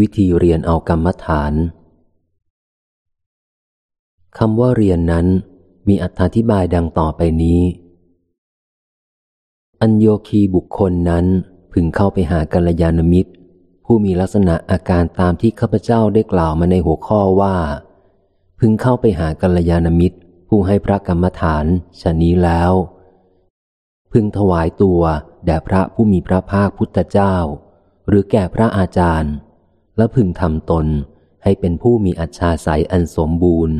วิธีเรียนเอากรรมฐานคำว่าเรียนนั้นมีอธิบายดังต่อไปนี้ อัญโยคีบุคคลนั้นพึงเข้าไปหากัลยาณมิตร ผู้มีลักษณะอาการตามที่ข้าพเจ้าได้กล่าวมาในหัวข้อว่า พึงเข้าไปหากัลยาณมิตร ผู้ให้พระกรรมฐานชนนี้แล้ว พึงถวายตัวแด่พระผู้มีพระภาคพุทธเจ้า หรือแก่พระอาจารย์ และพึงทำตนให้เป็นผู้มีอัจฉริยอันสมบูรณ์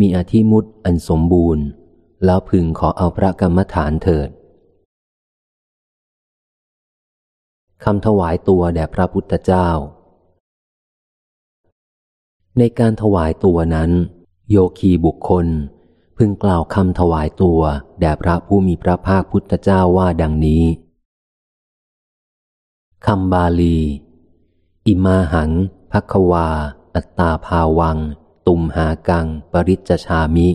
มีอธิมุตอันสมบูรณ์ แล้วพึงขอเอาพระกรรมฐานเถิดคำถวายตัวแด่พระพุทธเจ้า ในการถวายตัวนั้น โยคีบุคคล พึงกล่าวคำถวายตัวแด่พระผู้มีพระภาคพุทธเจ้าว่าดังนี้คำบาลี อิมาหังพักวา อัตตาภาวัง ตุมหากัง ปริจชามิ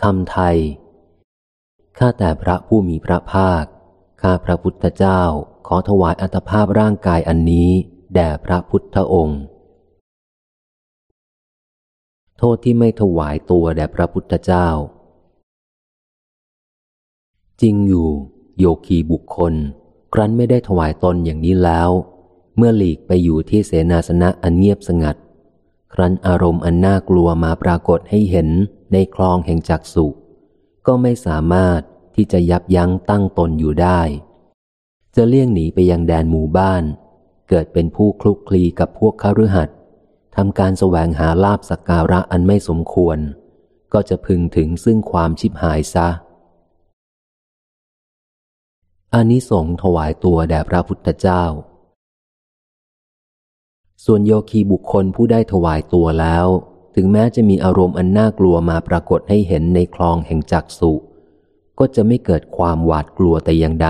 คำไทย ข้าแต่พระผู้มีพระภาค ข้าพระพุทธเจ้าขอถวายอัตภาพร่างกายอันนี้ แด่พระพุทธองค์ โทษที่ไม่ถวายตัวแด่พระพุทธเจ้า จริงอยู่ โยคีบุคคล ครั้นไม่ได้ถวายตนอย่างนี้แล้ว เมื่อหลีกไปอยู่ที่เสนาสนะอันเงียบสงัด ครั้นอารมณ์อันน่ากลัวมาปรากฏให้เห็นในคลองแห่งจักสุก็ไม่สามารถที่จะยับยั้งตั้งตนอยู่ได้ จะเลี่ยงหนีไปยังแดนหมู่บ้าน เกิดเป็นผู้คลุกคลีกับพวกขรือหัดทำการแสวงหาลาบสักการะอันไม่สมควร ก็จะพึงถึงซึ่งความชิบหายซะอานิสงส์ถวายตัวแด่พระพุทธเจ้า ส่วนโยคีบุคคลผู้ได้ถวายตัวแล้ว ถึงแม้จะมีอารมณ์อันน่ากลัวมาปรากฏให้เห็นในคลองแห่งจักสุก็จะไม่เกิดความหวาดกลัวแต่อย่างใด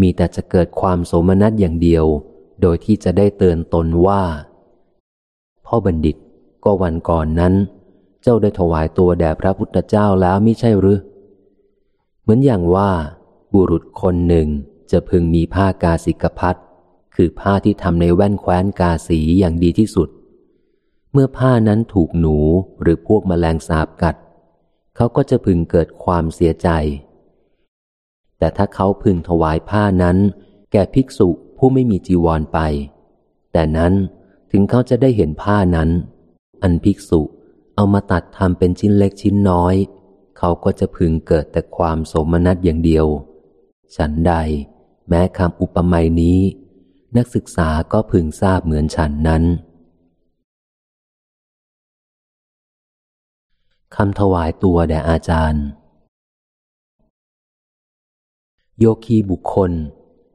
มีแต่จะเกิดความโสมนัสอย่างเดียว โดยที่จะได้เตือนตนว่า พ่อบัณฑิตก็วันก่อนนั้น เจ้าได้ถวายตัวแด่พระพุทธเจ้าแล้วมิใช่หรือ เหมือนอย่างว่า บุรุษคนหนึ่งจะพึงมีผ้ากาสิกพัด คือผ้าที่ทำในแว่นแคว้นกาสีอย่างดีที่สุด เมื่อผ้านั้นถูกหนูหรือพวกมแมลงสาบกัด เขาก็จะพึงเกิดความเสียใจ แต่ถ้าเขาพึงถวายผ้านั้น แก่ภิกษุผู้ไม่มีจีวรไป แต่นั้นถึงเขาจะได้เห็นผ้านั้น อันภิกษุเอามาตัดทำเป็นชิ้นเล็กชิ้นน้อย เขาก็จะพึงเกิดแต่ความโสมนัสอย่างเดียว ฉันใด แม้คำอุปมานี้ นักศึกษาก็พึงทราบเหมือนฉันนั้นคำถวายตัวแด่อาจารย์ โยคีบุคคล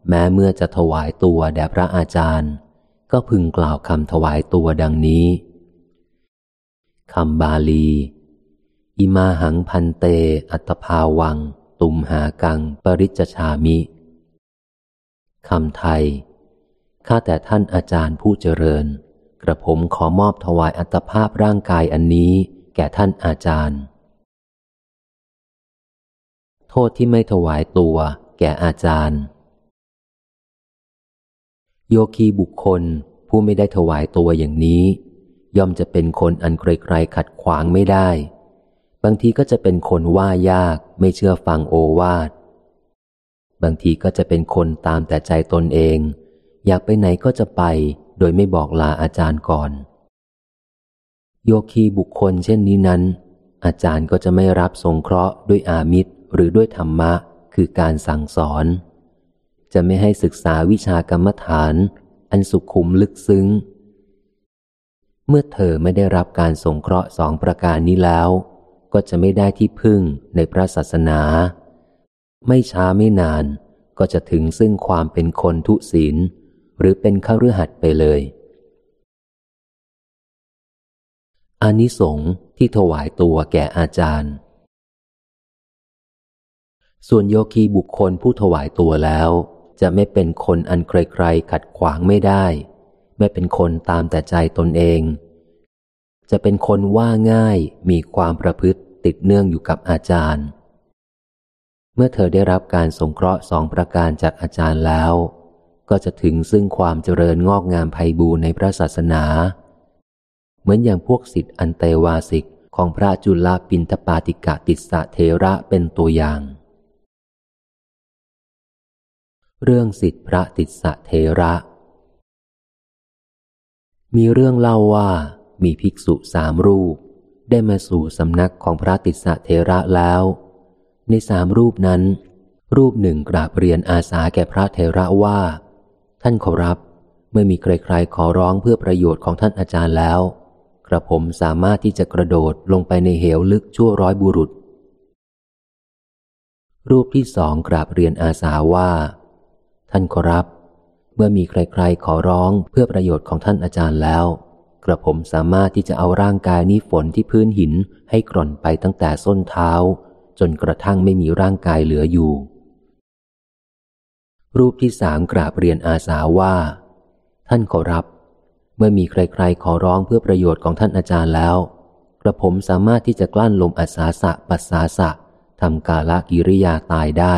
แม้เมื่อจะถวายตัวแด่พระอาจารย์ ก็พึงกล่าวคำถวายตัวดังนี้คำบาลี อิมาหังพันเต อัตภาวัง ตุมหากัง ปริจชามิคำไทย ข้าแต่ท่านอาจารย์ผู้เจริญ กระผมขอมอบถวายอัตภาพร่างกายอันนี้แก่ท่านอาจารย์ โทษที่ไม่ถวายตัวแก่อาจารย์ โยคีบุคคลผู้ไม่ได้ถวายตัวอย่างนี้ ย่อมจะเป็นคนอันใครๆขัดขวางไม่ได้ บางทีก็จะเป็นคนว่ายากไม่เชื่อฟังโอวาท บางทีก็จะเป็นคนตามแต่ใจตนเอง อยากไปไหนก็จะไป โดยไม่บอกลาอาจารย์ก่อน โยคีบุคคลเช่นนี้นั้น อาจารย์ก็จะไม่รับสงเคราะห์ด้วยอามิตรหรือด้วยธรรมะ คือการสั่งสอน จะไม่ให้ศึกษาวิชากรรมฐาน อันสุขุมลึกซึ้ง เมื่อเธอไม่ได้รับการสงเคราะห์สองประการนี้แล้ว ก็จะไม่ได้ที่พึ่งในพระศาสนา ไม่ช้าไม่นานก็จะถึงซึ่งความเป็นคนทุศีล หรือเป็นข้ารือหัดไปเลยอานิสงส์ที่ถวายตัวแก่อาจารย์ ส่วนโยคีบุคคลผู้ถวายตัวแล้ว จะไม่เป็นคนอันใครๆขัดขวางไม่ได้ ไม่เป็นคนตามแต่ใจตนเอง จะเป็นคนว่าง่ายมีความประพฤติติดเนื่องอยู่กับอาจารย์ เมื่อเธอได้รับการสงเคราะห์สองประการจากอาจารย์แล้ว ก็จะถึงซึ่งความเจริญงอกงามไพบูรในพระศาสนา เหมือนอย่างพวกสิทธิอันเตวาสิกของพระจุลปินทปาติกะติสะเทระเป็นตัวอย่าง เรื่องสิทธิพระติสะเทระ มีเรื่องเล่าว่ามีภิกษุสามรูป ได้มาสู่สำนักของพระติสะเทระแล้ว ในสามรูปนั้น รูปหนึ่งกราบเรียนอาสาแก่พระเทระว่า ท่านขอรับ เมื่อมีใครๆขอร้องเพื่อประโยชน์ของท่านอาจารย์แล้ว กระผมสามารถที่จะกระโดดลงไปในเหวลึกชั่วร้อยบุรุษ รูปที่สองกราบเรียนอาสาว่า ท่านขอรับ เมื่อมีใครๆขอร้องเพื่อประโยชน์ของท่านอาจารย์แล้ว กระผมสามารถที่จะเอาร่างกายนี้ฝนที่พื้นหินให้กร่อนไปตั้งแต่ส้นเท้า จนกระทั่งไม่มีร่างกายเหลืออยู่ รูปที่สามกราบเรียนอาสาว่า ท่านขอรับ เมื่อมีใครๆ ขอร้องเพื่อประโยชน์ของท่านอาจารย์แล้ว กระผมสามารถที่จะกลั้นลมอัศาสะปัสสาสะทำกาลกิริยาตายได้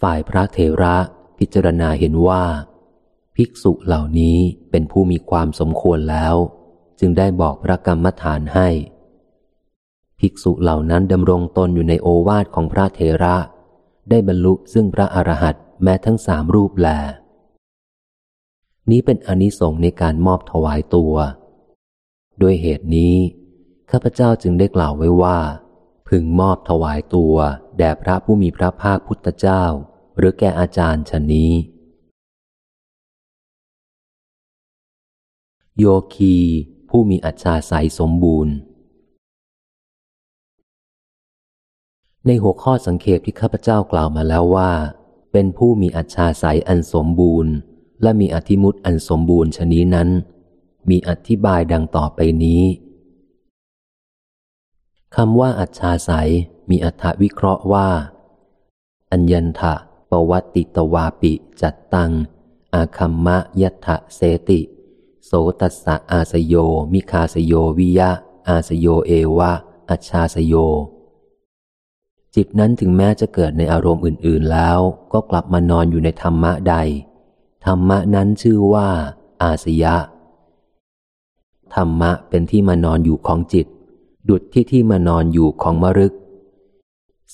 ฝ่ายพระเถระพิจารณาเห็นว่า ภิกษุเหล่านี้เป็นผู้มีความสมควรแล้ว จึงได้บอกพระกรรมฐานให้ ภิกษุเหล่านั้นดำรงตนอยู่ในโอวาทของพระเทระ ได้บรรลุซึ่งพระอรหันต์แม้ทั้งสามรูปแล นี้เป็นอนิสงส์ในการมอบถวายตัว ด้วยเหตุนี้ ข้าพเจ้าจึงได้กล่าวไว้ว่า พึงมอบถวายตัว แด่พระผู้มีพระภาคพุทธเจ้า หรือแก่อาจารย์ชนนี้ โยคีผู้มีอัจฉาสัยสมบูรณ์ ในหัวข้อสังเขปที่ข้าพเจ้ากล่าวมาแล้วว่า เป็นผู้มีอัจฉาสัยอันสมบูรณ์ และมีอธิมุตอันสมบูรณ์ชนี้นั้น มีอธิบายดังต่อไปนี้คำว่าอัจฉาสัยมีอัถวิเคราะห์ว่า อัญญทะปวัตติตวาปิจัตตัง อาคัมมะยัตถเสติ โสตัสสะอาสโย มิคาสโยวิยะ อาสโยเอวะ อัชาสโย จิตนั้นถึงแม้จะเกิดในอารมณ์อื่น ๆ แล้ว ก็กลับมานอนอยู่ในธรรมะใด ธรรมะนั้นชื่อว่า อาสยะ ธรรมะเป็นที่มานอนอยู่ของจิต ดุดที่ที่มานอนอยู่ของมรึก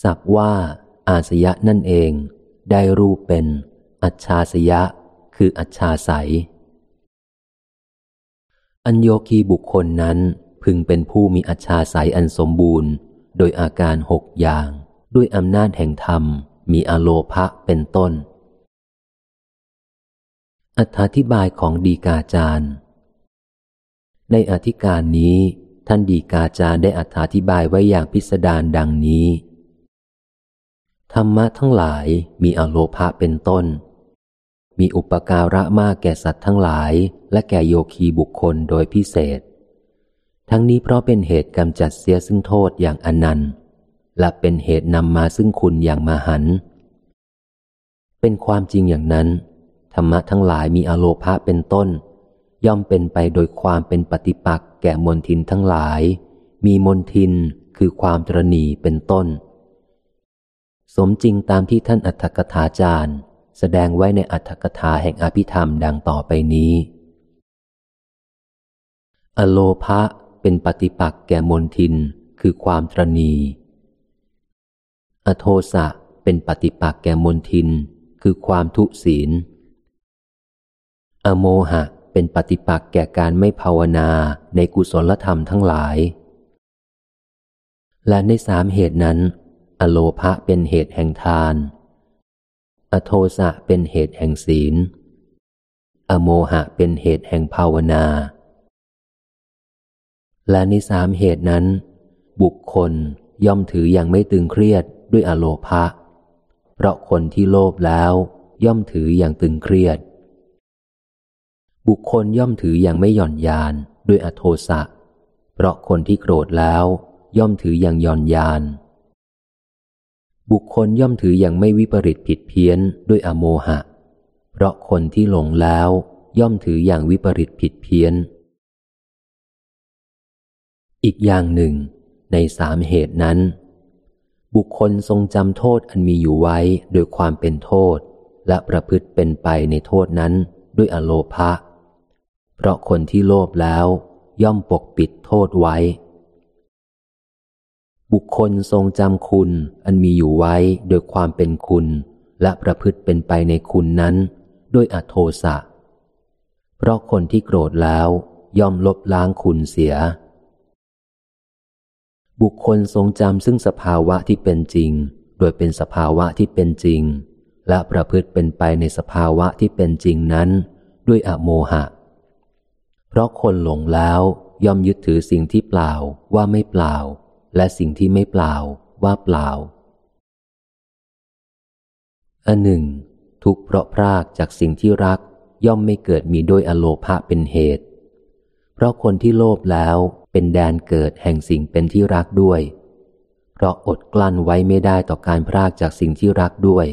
สับว่า อาสยะนั่นเอง ได้รูปเป็น อัจฉาสยะ คืออัจฉาสายอัญโยคีบุคคลนั้นพึงเป็นผู้มีอัจฉาสายอันสมบูรณ์ โดยอาการหกอย่าง ด้วยอำนาจแห่งธรรมมีอโลภะเป็นต้น อธิบายของดีกาจารย์ ในอธิการนี้ท่านดีกาจารย์ได้อธิบายไว้อย่างพิสดารดังนี้ ธรรมะทั้งหลายมีอโลภะเป็นต้น มีอุปการะมากแก่สัตว์ทั้งหลายและแก่โยคีบุคคลโดยพิเศษ ทั้งนี้เพราะเป็นเหตุกำจัดเสียซึ่งโทษอย่างอนันต์ และเป็นเหตุนำมาซึ่งคุณอย่างมหัน เป็นความจริงอย่างนั้น ธรรมะทั้งหลายมีอโลภะเป็นต้น ย่อมเป็นไปโดยความเป็นปฏิปักษ์แก่มนทินทั้งหลาย มีมนทินคือความตรณีเป็นต้น สมจริงตามที่ท่านอัตถกถาจารย์ แสดงไว้ในอัตถกถาแห่งอภิธรรมดังต่อไปนี้ อโลภะเป็นปฏิปักษ์แก่มนทินคือความตรณี อโทสะเป็นปฏิปักษ์แก่มนทิน คือความทุศีล อโมหะเป็นปฏิปักษ์แก่การไม่ภาวนาในกุศลธรรมทั้งหลาย และในสามเหตุนั้น อโลภะเป็นเหตุแห่งทาน อโทสะเป็นเหตุแห่งศีล อโมหะเป็นเหตุแห่งภาวนา และในสามเหตุนั้น บุคคลย่อมถืออย่างไม่ตึงเครียด ด้วยอโลภะเพราะคนที่โลภแล้ว ย่อมถืออย่างตึงเครียด บุคคลย่อมถืออย่างไม่หย่อนยานด้วยอโทสะ เพราะคนที่โกรธแล้ว ย่อมถืออย่างหย่อนยาน บุคคลย่อมถืออย่างไม่วิปริตผิดเพี้ยนด้วยอโมหะ เพราะคนที่หลงแล้ว ย่อมถืออย่างวิปริตผิดเพี้ยน อีกอย่างหนึ่ง ในสามเหตุนั้น บุคคลทรงจำโทษอันมีอยู่ไว้โดยความเป็นโทษ และประพฤติเป็นไปในโทษนั้นด้วยอโลภะ เพราะคนที่โลภแล้วย่อมปกปิดโทษไว้ บุคคลทรงจำคุณอันมีอยู่ไว้โดยความเป็นคุณ และประพฤติเป็นไปในคุณนั้นด้วยอโทสะ เพราะคนที่โกรธแล้วย่อมลบล้างคุณเสีย บุคคลทรงจำซึ่งสภาวะที่เป็นจริง โดยเป็นสภาวะที่เป็นจริง และประพฤติเป็นไปในสภาวะที่เป็นจริงนั้น ด้วยอโมหะ เพราะคนหลงแล้วย่อมยึดถือสิ่งที่เปล่าว่าไม่เปล่า และสิ่งที่ไม่เปล่าว่าเปล่าอันหนึ่ง ทุกเพราะพรากจากสิ่งที่รักย่อมไม่เกิดมีด้วยอโลภะเป็นเหตุ เพราะคนที่โลภแล้ว เป็นแดนเกิดแห่งสิ่งเป็นที่รักด้วย เพราะอดกลั้นไว้ไม่ได้ต่อการพรากจากสิ่งที่รักด้วย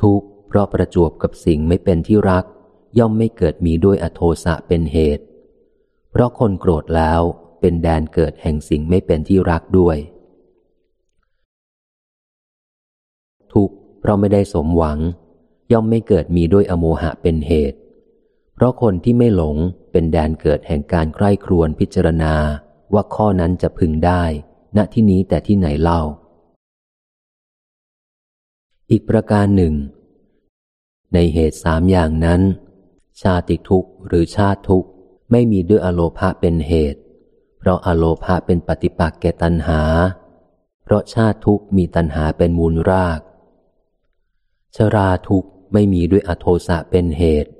ทุกเพราะประจวบกับสิ่งไม่เป็นที่รัก ย่อมไม่เกิดมีด้วยอโทสะเป็นเหตุ เพราะคนโกรธแล้วเป็นแดนเกิดแห่งสิ่งไม่เป็นที่รักด้วย ทุกเพราะไม่ได้สมหวัง ย่อมไม่เกิดมีด้วยอโมหะเป็นเหตุเราะคนที่ไม่หลงเป็นแดนเกิดแห่งการใคร่ครวญพิจารณาว่าข้อนั้นจะพึงได้ ณที่นี้แต่ที่ไหนเล่า อีกประการหนึ่ง ในเหตุสามอย่างนั้น ชาติทุกข์หรือชาติทุกข์ไม่มีด้วยอโลภะเป็นเหตุ เพราะอโลภะเป็นปฏิปักษ์แก่ตัณหา เพราะชาติทุกข์มีตัณหาเป็นมูลราก ชราทุกข์ไม่มีด้วยอโทสะเป็นเหตุ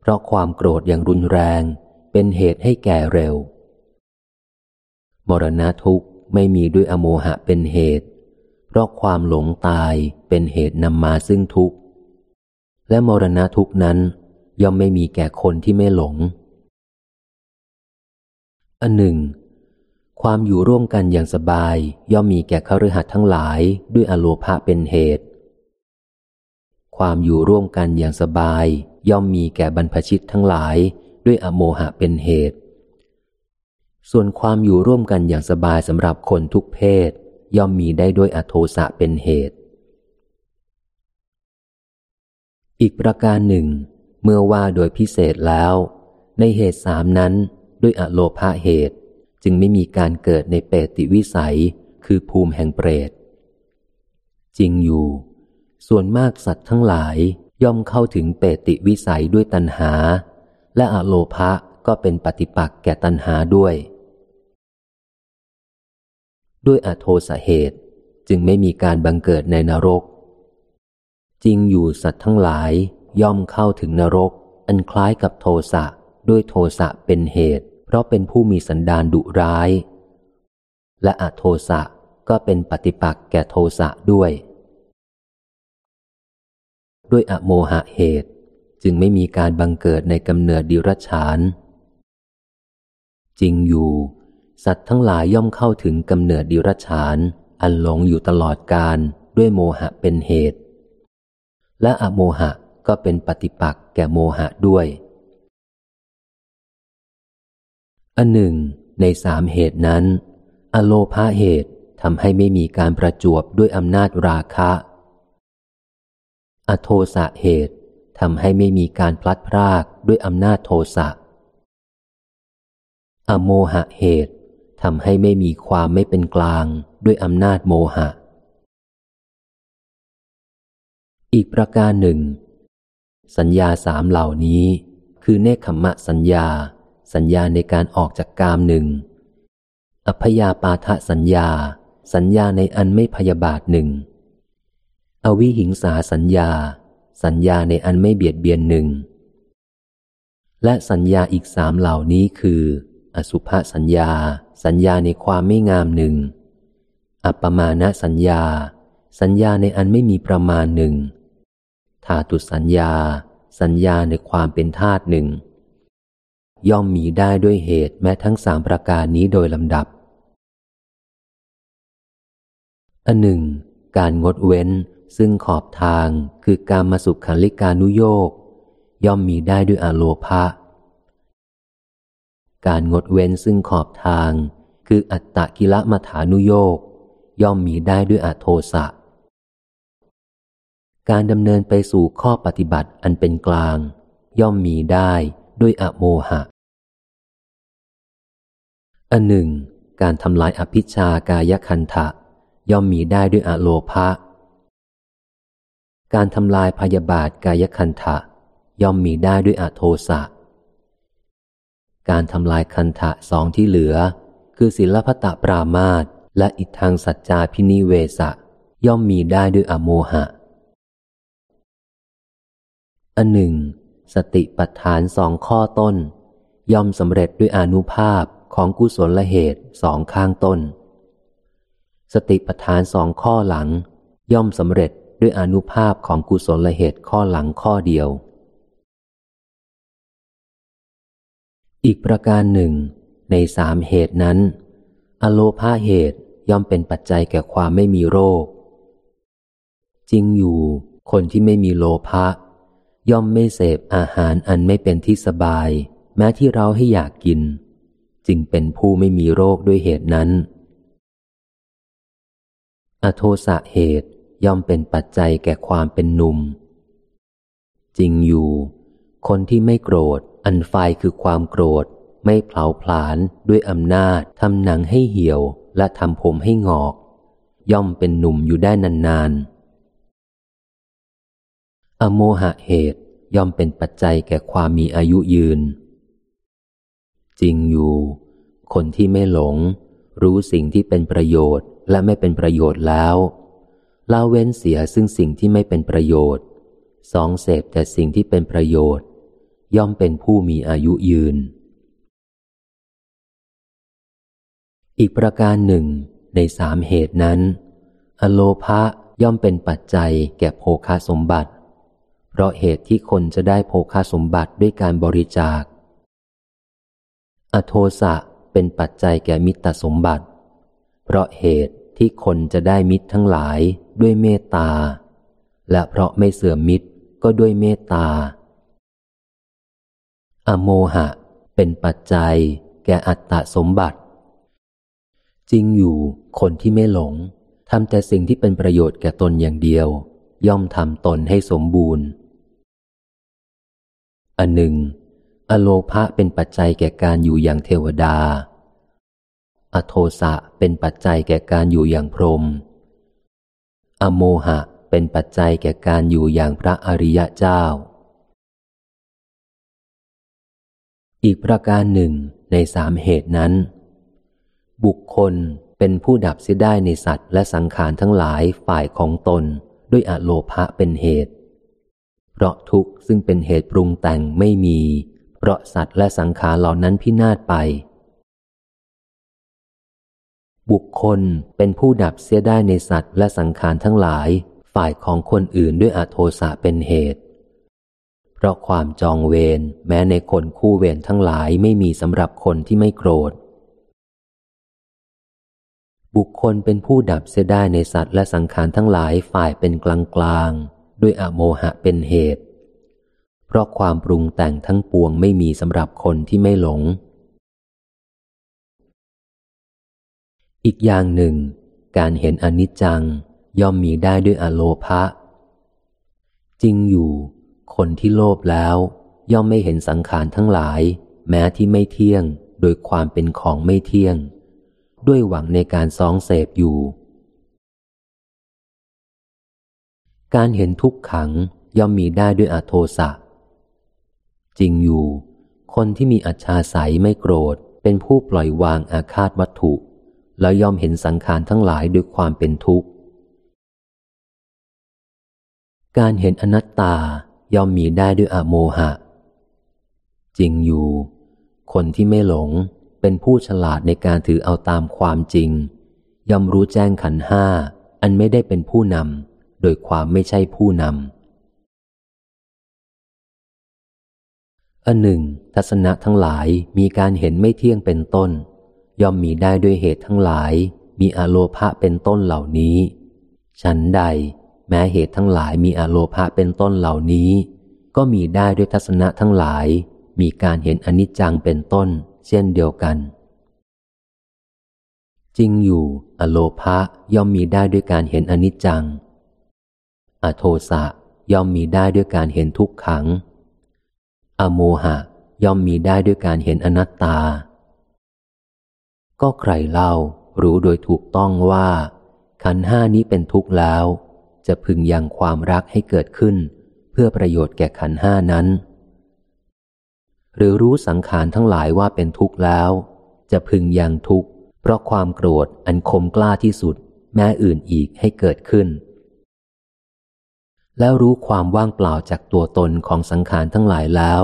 เพราะความโกรธอย่างรุนแรงเป็นเหตุให้แก่เร็ว มรณะทุกข์ไม่มีด้วยอโมหะเป็นเหตุ เพราะความหลงตายเป็นเหตุนำมาซึ่งทุกข์ และมรณะทุกข์นั้นย่อมไม่มีแก่คนที่ไม่หลง อันหนึ่ง ความอยู่ร่วมกันอย่างสบายย่อมมีแก่ขรือหัดทั้งหลายด้วยอโลภะเป็นเหตุ ความอยู่ร่วมกันอย่างสบาย ย่อมมีแก่บรรพชิตทั้งหลายด้วยอโมหะเป็นเหตุ ส่วนความอยู่ร่วมกันอย่างสบายสำหรับคนทุกเพศ ย่อมมีได้ด้วยอโทสะเป็นเหตุ อีกประการหนึ่ง เมื่อว่าโดยพิเศษแล้ว ในเหตุสามนั้นด้วยอโลภะเหตุจึงไม่มีการเกิดในเปติวิสัย คือภูมิแห่งเปรต จริงอยู่ ส่วนมากสัตว์ทั้งหลาย ย่อมเข้าถึงเปติวิสัยด้วยตัณหา และอโลภะก็เป็นปฏิปักษ์แก่ตัณหาด้วย ด้วยอโทสเหตุจึงไม่มีการบังเกิดในนรก จริงอยู่สัตว์ทั้งหลายย่อมเข้าถึงนรก อันคล้ายกับโทสะด้วยโทสะเป็นเหตุ เพราะเป็นผู้มีสันดานดุร้าย และอโทสะก็เป็นปฏิปักษ์แก่โทสะด้วย ด้วยอโมหะเหตุ จึงไม่มีการบังเกิดในกำเนิดดิรัจฉาน จริงอยู่ สัตว์ทั้งหลายย่อมเข้าถึงกำเนิดดิรัจฉาน อันหลงอยู่ตลอดการด้วยโมหะเป็นเหตุ และอโมหะก็เป็นปฏิปักษ์แก่โมหะด้วย อันหนึ่ง ในสามเหตุนั้น อโลภาเหตุทำให้ไม่มีการประจวบด้วยอำนาจราคะ อโทสะเหตุทำให้ไม่มีการพลัดพรากด้วยอำนาจโทสะ อโมหะเหตุทำให้ไม่มีความไม่เป็นกลางด้วยอำนาจโมหะ อีกประการหนึ่ง สัญญาสามเหล่านี้ คือเนคขมะสัญญา สัญญาในการออกจากกามหนึ่งอพยาปาทะสัญญา สัญญาในอันไม่พยาบาทหนึ่ง อวิหิงสาสัญญา สัญญาในอันไม่เบียดเบียนหนึ่ง และสัญญาอีกสามเหล่านี้คือ อสุภสัญญา สัญญาในความไม่งามหนึ่ง อัปปมาณสัญญา สัญญาในอันไม่มีประมาณหนึ่งธาตุสัญญา สัญญาในความเป็นธาตุหนึ่ง ย่อมมีได้ด้วยเหตุแม้ทั้งสามประการนี้โดยลำดับอันหนึ่ง การงดเว้น ซึ่งขอบทางคือการมาสุขขันลิกานุโยกย่อมมีได้ด้วยอโลภะการงดเว้นซึ่งขอบทางคืออัตตะกิละมัฐานุโยกย่อมมีได้ด้วยอโทสะ การดำเนินไปสู่ข้อปฏิบัติอันเป็นกลาง ย่อมมีได้ด้วยอโมหะ อันหนึ่ง การทำลายอภิชากายคันทะ ย่อมมีได้ด้วยอโลภะ การทำลายพยาบาทกายคันทะย่อมมีได้ด้วยอโทสะ การทำลายคันทะสองที่เหลือ คือศิลปตะปรามาตและอิทางสัจจาพินิเวสะย่อมมีได้ด้วยอโมหะ อันหนึ่ง สติปัฏฐานสองข้อต้น ย่อมสำเร็จด้วยอนุภาพของกุศลละเหตุสองข้างต้น สติปัฏฐานสองข้อหลัง ย่อมสำเร็จ ด้วยอนุภาพของกุศลเหตุข้อหลังข้อเดียว อีกประการหนึ่ง ในสามเหตุนั้น อโลภาเหตุย่อมเป็นปัจจัยแก่ความไม่มีโรค จริงอยู่คนที่ไม่มีโลภะย่อมไม่เสพอาหารอันไม่เป็นที่สบาย แม้ที่เราให้อยากกิน จึงเป็นผู้ไม่มีโรคด้วยเหตุนั้น อโทสะเหตุ ย่อมเป็นปัจจัยแก่ความเป็นหนุ่ม จริงอยู่ คนที่ไม่โกรธ อันไฟคือความโกรธ ไม่เผาผลาญด้วยอำนาจทำหนังให้เหี่ยวและทำผมให้งอก ย่อมเป็นหนุ่มอยู่ได้นานๆ อโมหะเหตุย่อมเป็นปัจจัยแก่ความมีอายุยืน จริงอยู่ คนที่ไม่หลง รู้สิ่งที่เป็นประโยชน์และไม่เป็นประโยชน์แล้ว ละเว้นเสียซึ่งสิ่งที่ไม่เป็นประโยชน์ สองเสพแต่สิ่งที่เป็นประโยชน์ ย่อมเป็นผู้มีอายุยืน อีกประการหนึ่ง ในสามเหตุนั้น อโลภะย่อมเป็นปัจจัยแก่โภคาสมบัติ เพราะเหตุที่คนจะได้โภคาสมบัติด้วยการบริจาค อโทสะเป็นปัจจัยแก่มิตรสมบัติ เพราะเหตุที่คนจะได้มิตรทั้งหลาย ด้วยเมตตา และเพราะไม่เสื่อมมิตรก็ด้วยเมตตา อโมหะ เป็นปัจจัย แก่อัตตสมบัติ จริงอยู่คนที่ไม่หลงทำแต่สิ่งที่เป็นประโยชน์แก่ตนอย่างเดียว ย่อมทำตนให้สมบูรณ์ อันหนึ่ง อโลภะเป็นปัจจัยแก่การอยู่อย่างเทวดา อโทสะเป็นปัจจัยแก่การอยู่อย่างพรหม อโมหะเป็นปัจจัยแก่การอยู่อย่างพระอริยะเจ้า อีกประการหนึ่งในสามเหตุนั้น บุคคลเป็นผู้ดับเสียได้ในสัตว์และสังขารทั้งหลายฝ่ายของตนด้วยอโลภะเป็นเหตุ เพราะทุกข์ซึ่งเป็นเหตุปรุงแต่งไม่มี เพราะสัตว์และสังขารเหล่านั้นพินาศไป บุคคลเป็นผู้ดับเสียได้ในสัตว์และสังขารทั้งหลาย ฝ่ายของคนอื่นด้วยอโทสะเป็นเหตุ เพราะความจองเวรแม้ในคนคู่เวรทั้งหลายไม่มีสำหรับคนที่ไม่โกรธ บุคคลเป็นผู้ดับเสียได้ในสัตว์และสังขารทั้งหลายฝ่ายเป็นกลางกลางด้วยอโมหะเป็นเหตุ เพราะความปรุงแต่งทั้งปวงไม่มีสำหรับคนที่ไม่หลง อีกอย่างหนึ่ง การเห็นอนิจจังย่อมมีได้ด้วยอโลภะ จริงอยู่ คนที่โลภแล้ว ย่อมไม่เห็นสังขารทั้งหลาย แม้ที่ไม่เที่ยง โดยความเป็นของไม่เที่ยง ด้วยหวังในการซองเสพอยู่ การเห็นทุกขังย่อมมีได้ด้วยอโทสะ จริงอยู่ คนที่มีอัจฉาสัยไม่โกรธ เป็นผู้ปล่อยวางอาคาตวัตถุ แล้วยอมเห็นสังขารทั้งหลายด้วยความเป็นทุกข์ การเห็นอนัตตาย่อมมีได้ด้วยอโมหะ จริงอยู่ คนที่ไม่หลงเป็นผู้ฉลาดในการถือเอาตามความจริง ย่อมรู้แจ้งขันห้า อันไม่ได้เป็นผู้นำโดยความไม่ใช่ผู้นำอันหนึ่ง ทัศนะทั้งหลายมีการเห็นไม่เที่ยงเป็นต้น ย่อมมีได้ด้วยเหตุทั้งหลาย มีอโลภะเป็นต้นเหล่านี้ ฉันใด แม้เหตุทั้งหลายมีอโลภะเป็นต้นเหล่านี้ ก็มีได้ด้วยทัศนะทั้งหลาย มีการเห็นอนิจจังเป็นต้น เช่นเดียวกัน จริงอยู่ อโลภะย่อมมีได้ด้วยการเห็นอนิจจัง อโทสะย่อมมีได้ด้วยการเห็นทุกขัง อโมหะย่อมมีได้ด้วยการเห็นอนัตตา ก็ใครเล่ารู้โดยถูกต้องว่า ขันห้านี้เป็นทุกข์แล้ว จะพึงยังความรักให้เกิดขึ้น เพื่อประโยชน์แก่ขันห้านั้น หรือรู้สังขารทั้งหลายว่าเป็นทุกข์แล้ว จะพึงยังทุกข์เพราะความโกรธอันคมกล้าที่สุด แม้อื่นอีกให้เกิดขึ้น แล้วรู้ความว่างเปล่าจากตัวตนของสังขารทั้งหลายแล้ว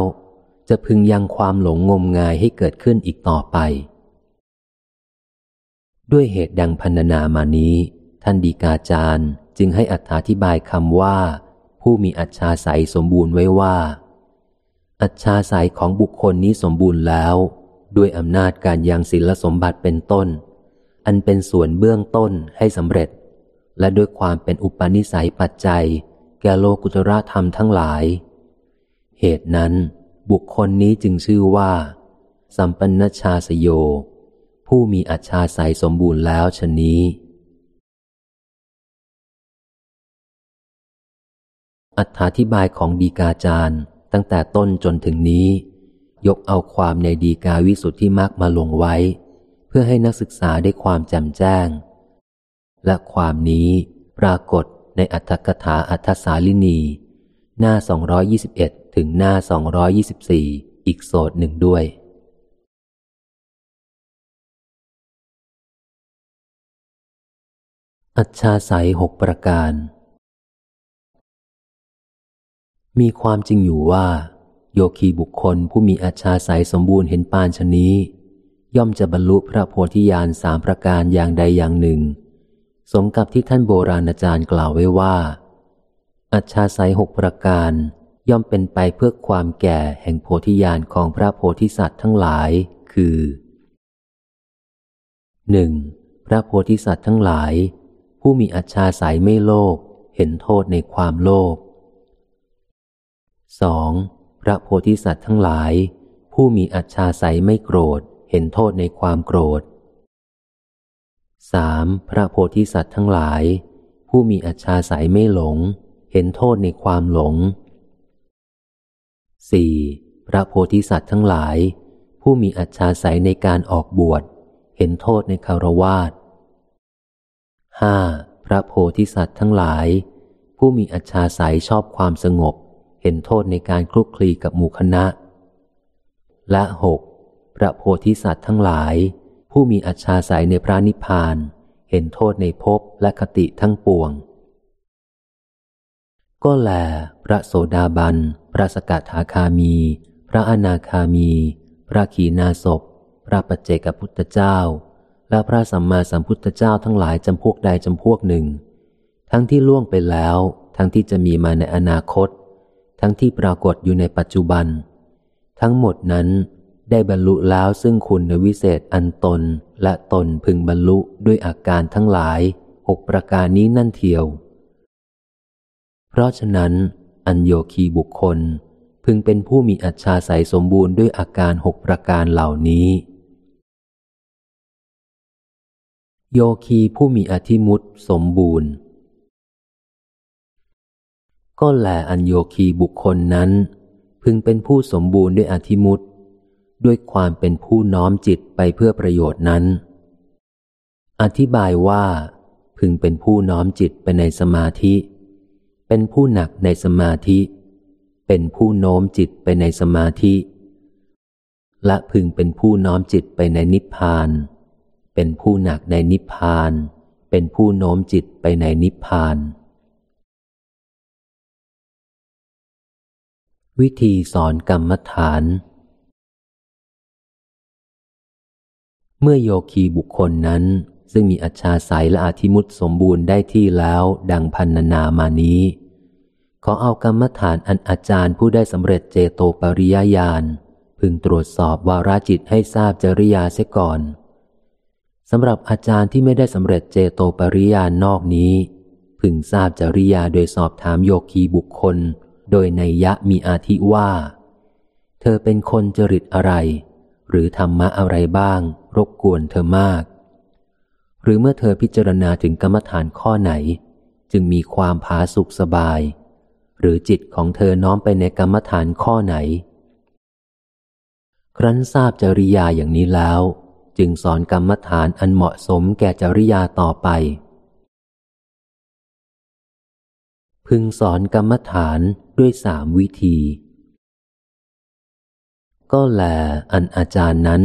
จะพึงยังความหลงงมงายให้เกิดขึ้นอีกต่อไป ด้วยเหตุดังพันนามานี้ ท่านดีกาจารย์จึงให้อธิบายคำว่า ผู้มีอัจฉาสัยสมบูรณ์ไว้ว่า อัจฉาสัยของบุคคลนี้สมบูรณ์แล้ว ด้วยอำนาจการยังศิลสมบัติเป็นต้น อันเป็นส่วนเบื้องต้นให้สำเร็จ และด้วยความเป็นอุปนิสัยปัจจัย แก่โลกุตระธรรมทั้งหลาย เหตุนั้น บุคคลนี้จึงชื่อว่า สัมปันชาสโย ผู้มีอัจฉาสัยสมบูรณ์แล้วชนี้ อัธาธิบายของดีกาจารย์ตั้งแต่ต้นจนถึงนี้ ยกเอาความในดีกาวิสุทธิมักมาลงไว้ เพื่อให้นักศึกษาได้ความจำแจ้ง และความนี้ปรากฏในอัตถกถาอัตสาลินี หน้า 221 ถึงหน้า 224 อีกโสดหนึ่งด้วย อัจฉาสัยหกประการ มีความจริงอยู่ว่า โยคีบุคคลผู้มีอัจฉาสัยสมบูรณ์เห็นปานชนี้ ย่อมจะบรรลุพระโพธิญาณสามประการอย่างใดอย่างหนึ่ง สมกับที่ท่านโบราณอาจารย์กล่าวไว้ว่า อัจฉาสัยหกประการ ย่อมเป็นไปเพื่อความแก่แห่งโพธิญาณของพระโพธิสัตว์ทั้งหลาย คือหนึ่งพระโพธิสัตว์ทั้งหลาย ผู้มีอัจฉาสายไม่โลภเห็นโทษในความโลภ 2. พระโพธิสัตว์ทั้งหลาย ผู้มีอัจฉาสายไม่โกรธ เห็นโทษในความโกรธ 3. พระโพธิสัตว์ทั้งหลาย ผู้มีอัจฉาสายไม่หลง เห็นโทษในความหลง 4. พระโพธิสัตว์ทั้งหลาย ผู้มีอัจฉาสายในการออกบวช เห็นโทษในคารวาส ห้าพระโพธิสัตว์ทั้งหลาย ผู้มีอัจฉาสัยชอบความสงบ เห็นโทษในการคลุกคลีกับหมู่คณะ และหกพระโพธิสัตว์ทั้งหลาย ผู้มีอัจฉาสัยในพระนิพพาน เห็นโทษในภพและคติทั้งปวง ก็แล พระโสดาบัน พระสกทาคามี พระอนาคามี พระขีณาศพพระปัจเจกพุทธเจ้า และพระสัมมาสัมพุทธเจ้าทั้งหลายจำพวกใดจำพวกหนึ่ง ทั้งที่ล่วงไปแล้ว ทั้งที่จะมีมาในอนาคต ทั้งที่ปรากฏอยู่ในปัจจุบัน ทั้งหมดนั้นได้บรรลุแล้วซึ่งคุณในวิเศษอันตนและตนพึงบรรลุด้วยอาการทั้งหลายหกประการนี้นั่นเทียว เพราะฉะนั้น อัญโยคีบุคคลพึงเป็นผู้มีอัจฉาสัยสมบูรณ์ด้วยอาการหกประการเหล่านี้ โยคีผู้มีอธิมุตสมบูรณ์ ก็แลอันโยคีบุคคลนั้น พึงเป็นผู้สมบูรณ์ด้วยอธิมุตด้วยความเป็นผู้น้อมจิตไปเพื่อประโยชน์นั้น อธิบายว่า พึงเป็นผู้น้อมจิตไปในสมาธิ เป็นผู้หนักในสมาธิ เป็นผู้โน้มจิตไปในสมาธิ และพึงเป็นผู้น้อมจิตไปในนิพพาน เป็นผู้หนักในนิพพาน เป็นผู้โน้มจิตไปในนิพพาน วิธีสอนกรรมฐาน เมื่อโยคีบุคคลนั้น ซึ่งมีอัจฉาสัยและอาธิมุตสมบูรณ์ได้ที่แล้วดังพันนานามานี้ ขอเอากรรมฐานอันอาจารย์ผู้ได้สำเร็จเจโตปริยญาณพึงตรวจสอบวาราจิตให้ทราบจริยาเสียก่อน สำหรับอาจารย์ที่ไม่ได้สำเร็จเจโตปริยานอกนี้ พึงทราบจริยาโดยสอบถามโยคีบุคคล โดยในยะมีอาทิว่า เธอเป็นคนจริตอะไร หรือธรรมะอะไรบ้าง รบกวนเธอมาก หรือเมื่อเธอพิจารณาถึงกรรมฐานข้อไหน จึงมีความผาสุกสบาย หรือจิตของเธอน้อมไปในกรรมฐานข้อไหน ครั้นทราบจริยาอย่างนี้แล้ว จึงสอนกรรมฐานอันเหมาะสมแก่จริยาต่อไป พึงสอนกรรมฐานด้วยสามวิธี ก็แลอันอาจารย์นั้น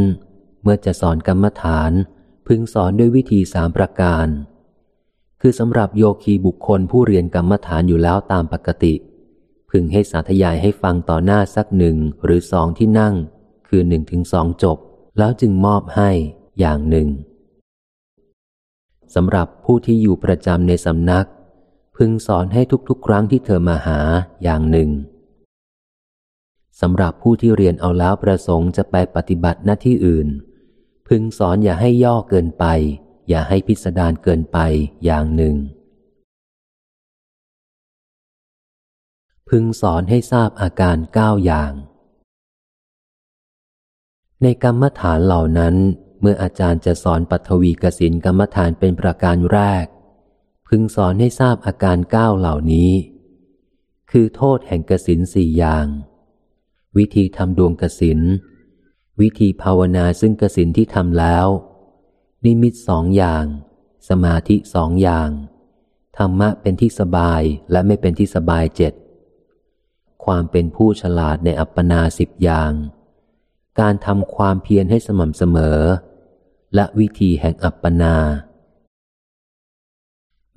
เมื่อจะสอนกรรมฐาน พึงสอนด้วยวิธีสามประการ คือสำหรับโยคีบุคคลผู้เรียนกรรมฐานอยู่แล้วตามปกติ พึงให้สาธยายให้ฟังต่อหน้าสักหนึ่งหรือสองที่นั่ง คือหนึ่งถึงสองจบ แล้วจึงมอบให้อย่างหนึ่งสำหรับผู้ที่อยู่ประจำในสำนัก พึงสอนให้ทุกๆ ครั้งที่เธอมาหาอย่างหนึ่งสำหรับผู้ที่เรียนเอาแล้วประสงค์จะไปปฏิบัติหน้าที่อื่น พึงสอนอย่าให้ย่อเกินไป อย่าให้พิสดารเกินไปอย่างหนึ่ง พึงสอนให้ทราบอาการเก้าอย่าง ในกรรมฐานเหล่านั้น เมื่ออาจารย์จะสอนปัทวีกสินกรรมฐานเป็นประการแรก พึงสอนให้ทราบอาการเก้าเหล่านี้ คือโทษแห่งกสินสี่อย่าง วิธีทำดวงกสิน วิธีภาวนาซึ่งกสินที่ทำแล้ว นิมิตสองอย่าง สมาธิสองอย่าง ธรรมะเป็นที่สบายและไม่เป็นที่สบายเจ็ดความเป็นผู้ฉลาดในอัปปนาสิบอย่าง การทำความเพียรให้สม่ำเสมอ และวิธีแห่งอัปปนา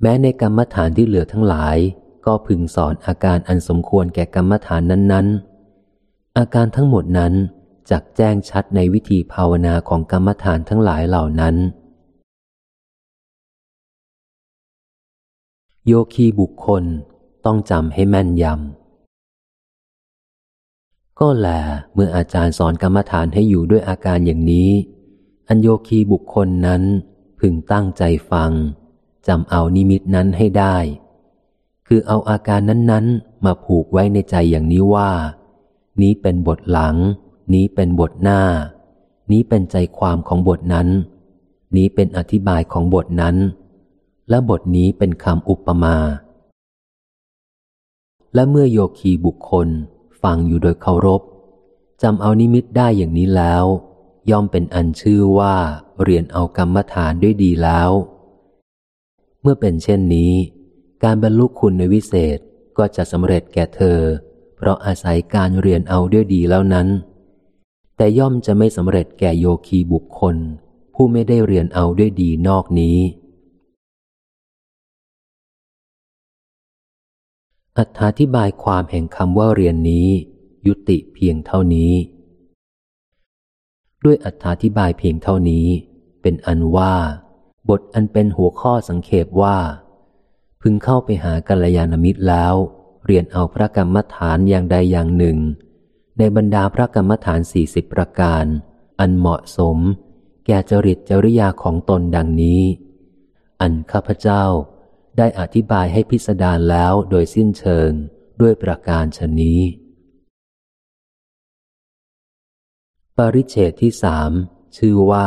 แม้ในกรรมฐานที่เหลือทั้งหลาย ก็พึงสอนอาการอันสมควรแก่กรรมฐานนั้น ๆ อาการทั้งหมดนั้นจักแจ้งชัดในวิธีภาวนาของกรรมฐานทั้งหลายเหล่านั้น โยคีบุคคลต้องจำให้แม่นยำ ก็แหลเมื่ออาจารย์สอนกรรมฐานให้อยู่ด้วยอาการอย่างนี้ อันโยคีบุคคลนั้นพึงตั้งใจฟังจำเอานิมิตนั้นให้ได้ คือเอาอาการนั้นๆ มาผูกไว้ในใจอย่างนี้ว่า นี้เป็นบทหลัง นี้เป็นบทหน้า นี้เป็นใจความของบทนั้น นี้เป็นอธิบายของบทนั้น และบทนี้เป็นคำอุปมา และเมื่อโยคีบุคคล ฟังอยู่โดยเคารพจำเอานิมิตได้อย่างนี้แล้ว ย่อมเป็นอันชื่อว่าเรียนเอากรรมฐานด้วยดีแล้ว เมื่อเป็นเช่นนี้ การบรรลุคุณในวิเศษก็จะสำเร็จแก่เธอ เพราะอาศัยการเรียนเอาด้วยดีแล้วนั้น แต่ย่อมจะไม่สำเร็จแก่โยคีบุคคล ผู้ไม่ได้เรียนเอาด้วยดีนอกนี้ อธิบายความแห่งคำว่าเรียนนี้ ยุติเพียงเท่านี้ ด้วยอธิบายเพียงเท่านี้ เป็นอันว่า บทอันเป็นหัวข้อสังเขปว่า พึงเข้าไปหากัลยาณมิตรแล้ว เรียนเอาพระกรรมฐานอย่างใดอย่างหนึ่ง ในบรรดาพระกรรมฐานสี่สิบประการ อันเหมาะสม แก่จริตจริยาของตนดังนี้ อันข้าพเจ้า ได้อธิบายให้พิสดารแล้วโดยสิ้นเชิงด้วยประการชนนี้ ปริเฉตที่สามชื่อว่า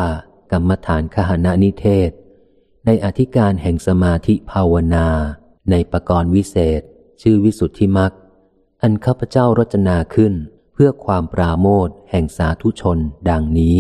กรรมฐานขหานิเทศ ในอธิการแห่งสมาธิภาวนา ในปกรณ์วิเศษ ชื่อวิสุทธิมักอันข้าพเจ้ารจนาขึ้นเพื่อความปราโมทแห่งสาธุชนดังนี้